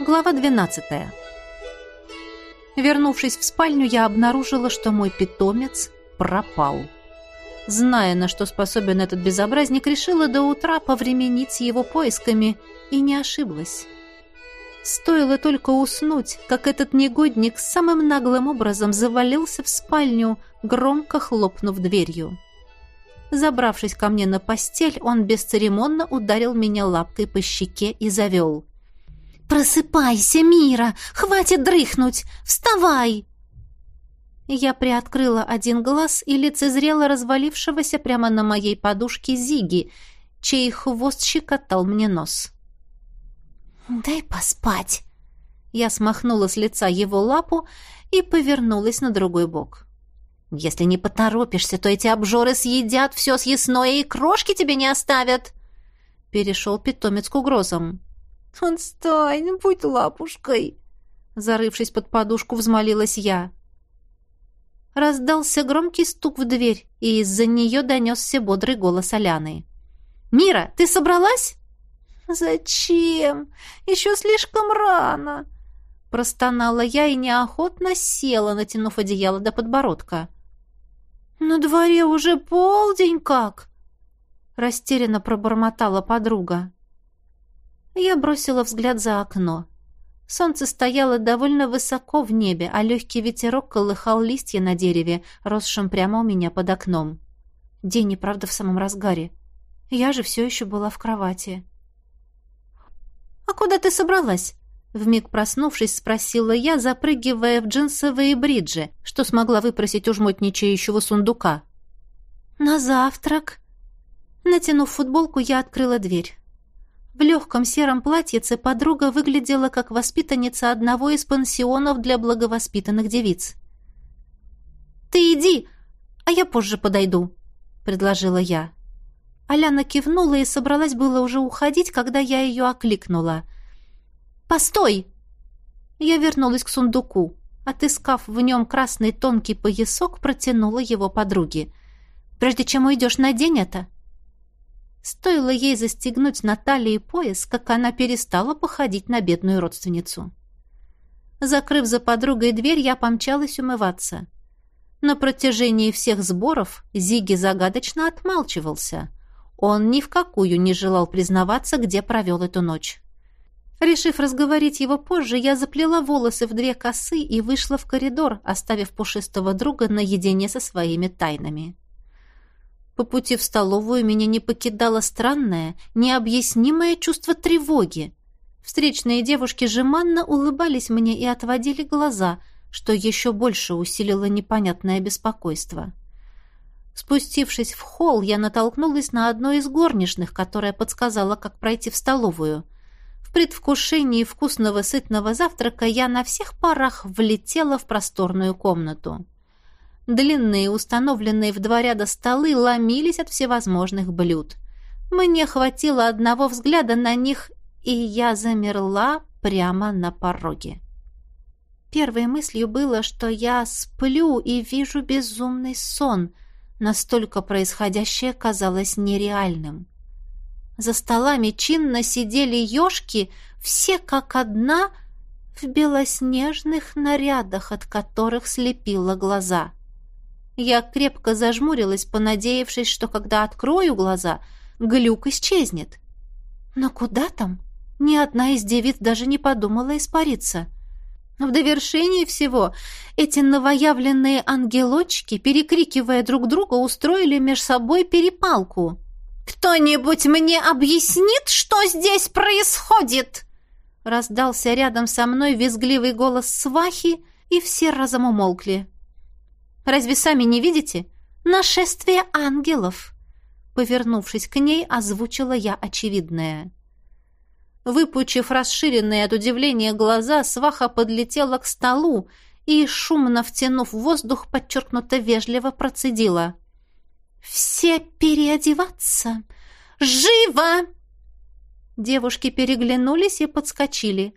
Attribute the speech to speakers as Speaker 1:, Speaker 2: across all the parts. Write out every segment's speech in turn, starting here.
Speaker 1: Глава 12. Вернувшись в спальню, я обнаружила, что мой питомец пропал. Зная, на что способен этот безобразник, решила до утра повременить с его поисками и не ошиблась. Стоило только уснуть, как этот негодник самым наглым образом завалился в спальню, громко хлопнув дверью. Забравшись ко мне на постель, он бесцеремонно ударил меня лапкой по щеке и завел. «Просыпайся, Мира! Хватит дрыхнуть! Вставай!» Я приоткрыла один глаз и лицезрела развалившегося прямо на моей подушке Зиги, чей хвост щекотал мне нос. «Дай поспать!» Я смахнула с лица его лапу и повернулась на другой бок. «Если не поторопишься, то эти обжоры съедят все съестное и крошки тебе не оставят!» Перешел питомец к угрозам. «Отстань, будь лапушкой!» Зарывшись под подушку, взмолилась я. Раздался громкий стук в дверь, и из-за нее донесся бодрый голос Аляны. «Мира, ты собралась?»
Speaker 2: «Зачем? Еще слишком рано!»
Speaker 1: Простонала я и неохотно села, натянув одеяло до подбородка.
Speaker 2: «На дворе уже полдень как!»
Speaker 1: Растерянно пробормотала подруга. Я бросила взгляд за окно. Солнце стояло довольно высоко в небе, а легкий ветерок колыхал листья на дереве, росшем прямо у меня под окном. День и правда в самом разгаре. Я же все еще была в кровати. «А куда ты собралась?» Вмиг проснувшись, спросила я, запрыгивая в джинсовые бриджи, что смогла выпросить у жмотничающего сундука. «На завтрак». Натянув футболку, я открыла дверь. В легком сером платьице подруга выглядела как воспитанница одного из пансионов для благовоспитанных девиц. «Ты иди, а я позже подойду», — предложила я. Аляна кивнула и собралась было уже уходить, когда я ее окликнула. «Постой!» Я вернулась к сундуку. Отыскав в нем красный тонкий поясок, протянула его подруге. «Прежде чем уйдешь, надень это!» Стоило ей застегнуть на талии пояс, как она перестала походить на бедную родственницу. Закрыв за подругой дверь, я помчалась умываться. На протяжении всех сборов Зиги загадочно отмалчивался. Он ни в какую не желал признаваться, где провел эту ночь. Решив разговорить его позже, я заплела волосы в две косы и вышла в коридор, оставив пушистого друга наедине со своими тайнами. По пути в столовую меня не покидало странное, необъяснимое чувство тревоги. Встречные девушки жеманно улыбались мне и отводили глаза, что еще больше усилило непонятное беспокойство. Спустившись в холл, я натолкнулась на одну из горничных, которая подсказала, как пройти в столовую. В предвкушении вкусного сытного завтрака я на всех парах влетела в просторную комнату. Длинные, установленные в два ряда столы ломились от всевозможных блюд. Мне хватило одного взгляда на них, и я замерла прямо на пороге. Первой мыслью было, что я сплю и вижу безумный сон. Настолько происходящее казалось нереальным. За столами чинно сидели ежки, все как одна, в белоснежных нарядах, от которых слепило глаза. Я крепко зажмурилась, понадеявшись, что когда открою глаза, глюк исчезнет. Но куда там? Ни одна из девиц даже не подумала испариться. В довершении всего эти новоявленные ангелочки, перекрикивая друг друга, устроили меж собой перепалку. «Кто-нибудь мне объяснит, что здесь происходит?» Раздался рядом со мной визгливый голос свахи, и все разом умолкли. Разве сами не видите? Нашествие ангелов!» Повернувшись к ней, озвучила я очевидное. Выпучив расширенные от удивления глаза, сваха подлетела к столу и, шумно втянув воздух, подчеркнуто вежливо процедила. «Все переодеваться! Живо!» Девушки переглянулись и подскочили.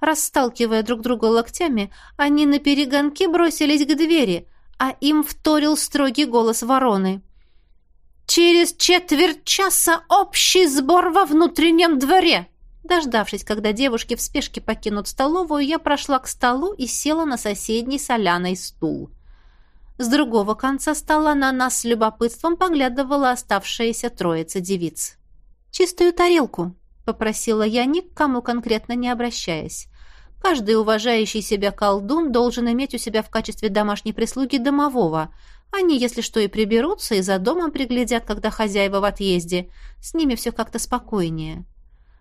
Speaker 1: Расталкивая друг друга локтями, они на перегонке бросились к двери — а им вторил строгий голос вороны. «Через четверть часа общий сбор во внутреннем дворе! Дождавшись, когда девушки в спешке покинут столовую, я прошла к столу и села на соседний соляный стул. С другого конца стола на нас с любопытством поглядывала оставшаяся троица девиц. «Чистую тарелку», — попросила я, ни к кому конкретно не обращаясь. Каждый уважающий себя колдун должен иметь у себя в качестве домашней прислуги домового. Они, если что, и приберутся, и за домом приглядят, когда хозяева в отъезде. С ними все как-то спокойнее.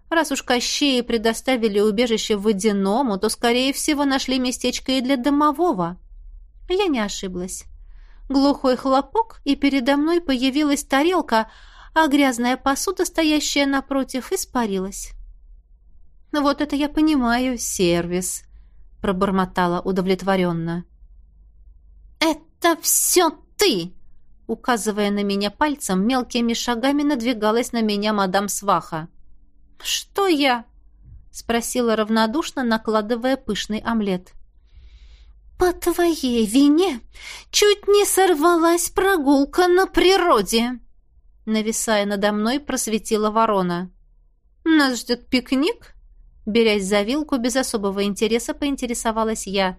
Speaker 1: Раз уж Кощеи предоставили убежище водяному, то, скорее всего, нашли местечко и для домового. Я не ошиблась. Глухой хлопок, и передо мной появилась тарелка, а грязная посуда, стоящая напротив, испарилась. «Вот это я понимаю, сервис», — пробормотала удовлетворенно. «Это все ты!» Указывая на меня пальцем, мелкими шагами надвигалась на меня мадам Сваха. «Что я?» — спросила равнодушно, накладывая пышный омлет. «По твоей вине чуть не сорвалась прогулка на природе!» Нависая надо мной, просветила ворона. «Нас ждет пикник?» Берясь за вилку, без особого интереса поинтересовалась я.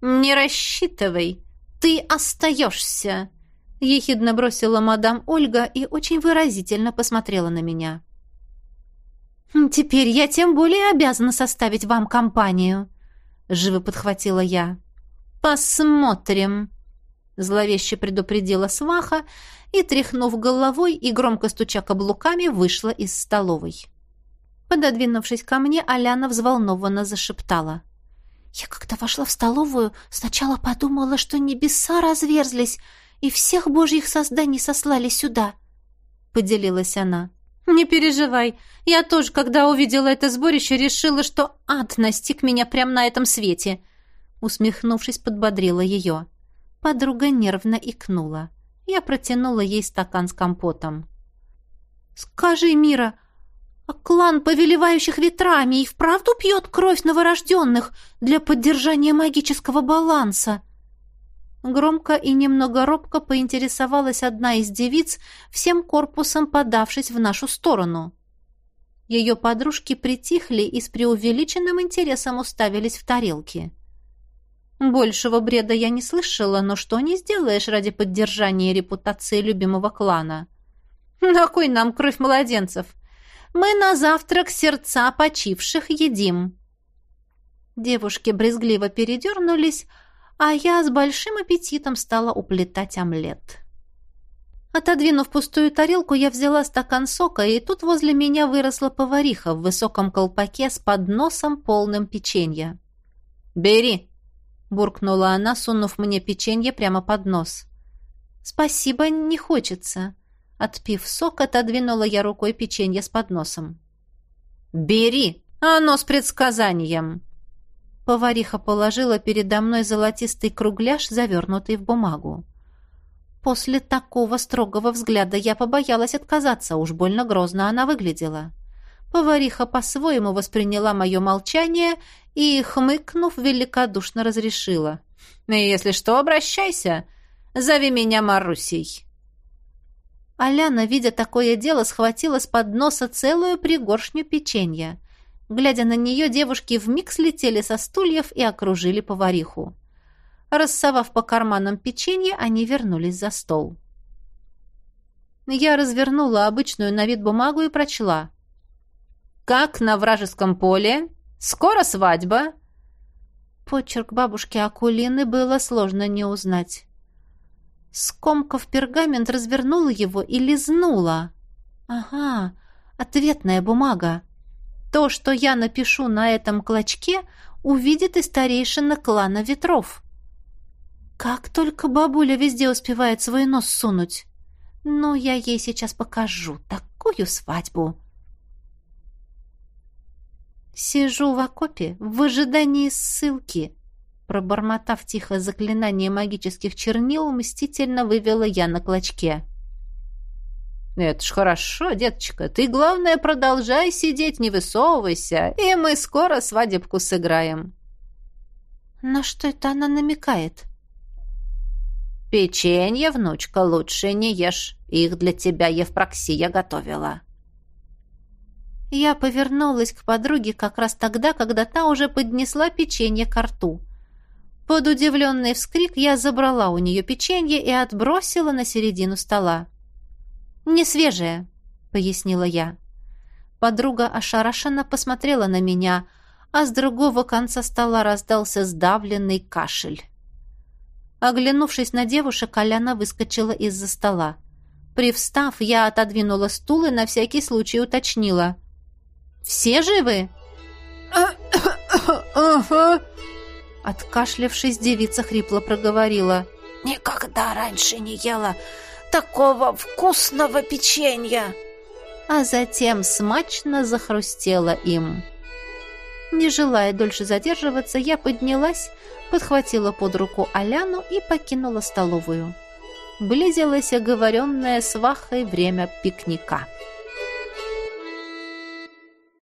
Speaker 1: «Не рассчитывай, ты остаешься!» Ехидно бросила мадам Ольга и очень выразительно посмотрела на меня. «Теперь я тем более обязана составить вам компанию», — живо подхватила я. «Посмотрим», — зловеще предупредила сваха и, тряхнув головой и громко стуча каблуками, вышла из столовой. Пододвинувшись ко мне, Аляна взволнованно зашептала. «Я когда вошла в столовую, сначала подумала, что небеса разверзлись, и всех божьих созданий сослали сюда», — поделилась она. «Не переживай. Я тоже, когда увидела это сборище, решила, что ад настиг меня прямо на этом свете». Усмехнувшись, подбодрила ее. Подруга нервно икнула. Я протянула ей стакан с компотом. «Скажи, Мира, а клан повелевающих ветрами и вправду пьет кровь новорожденных для поддержания магического баланса?» Громко и немного робко поинтересовалась одна из девиц, всем корпусом подавшись в нашу сторону. Ее подружки притихли и с преувеличенным интересом уставились в тарелки. Большего бреда я не слышала, но что не сделаешь ради поддержания репутации любимого клана? На кой нам кровь младенцев? Мы на завтрак сердца почивших едим. Девушки брезгливо передернулись, а я с большим аппетитом стала уплетать омлет. Отодвинув пустую тарелку, я взяла стакан сока, и тут возле меня выросла повариха в высоком колпаке с подносом, полным печенья. «Бери!» — буркнула она, сунув мне печенье прямо под нос. «Спасибо, не хочется». Отпив сок, отодвинула я рукой печенье с подносом. «Бери! Оно с предсказанием!» Повариха положила передо мной золотистый кругляш, завернутый в бумагу. После такого строгого взгляда я побоялась отказаться, уж больно грозно она выглядела. Повариха по-своему восприняла мое молчание и, хмыкнув, великодушно разрешила. «Если что, обращайся. Зови меня Марусей». Аляна, видя такое дело, схватила с подноса целую пригоршню печенья. Глядя на нее, девушки вмиг слетели со стульев и окружили повариху. Рассовав по карманам печенье, они вернулись за стол. Я развернула обычную на вид бумагу и прочла. «Как на вражеском поле? Скоро свадьба?» Почерк бабушки Акулины было сложно не узнать. Скомкав пергамент, развернула его и лизнула. «Ага, ответная бумага. То, что я напишу на этом клочке, увидит и старейшина клана ветров. Как только бабуля везде успевает свой нос сунуть. Ну, я ей сейчас покажу такую свадьбу. Сижу в окопе в ожидании ссылки. Пробормотав тихо заклинание магических чернил, мстительно вывела я на клочке. «Это ж хорошо, деточка. Ты, главное, продолжай сидеть, не высовывайся, и мы скоро свадебку сыграем». «На что это она намекает?» «Печенье, внучка, лучше не ешь. Их для тебя Евпроксия готовила». Я повернулась к подруге как раз тогда, когда та уже поднесла печенье к рту. Под удивленный вскрик я забрала у нее печенье и отбросила на середину стола. «Не свежее», — пояснила я. Подруга ошарашенно посмотрела на меня, а с другого конца стола раздался сдавленный кашель. Оглянувшись на девушек, Аляна выскочила из-за стола. Привстав, я отодвинула стул и на всякий случай уточнила. «Все живы?»
Speaker 2: «Ага!»
Speaker 1: Откашлявшись, девица хрипло проговорила.
Speaker 2: «Никогда раньше не ела такого вкусного печенья!»
Speaker 1: А затем смачно захрустела им. Не желая дольше задерживаться, я поднялась, подхватила под руку Аляну и покинула столовую. Близилось оговоренное с Вахой время пикника.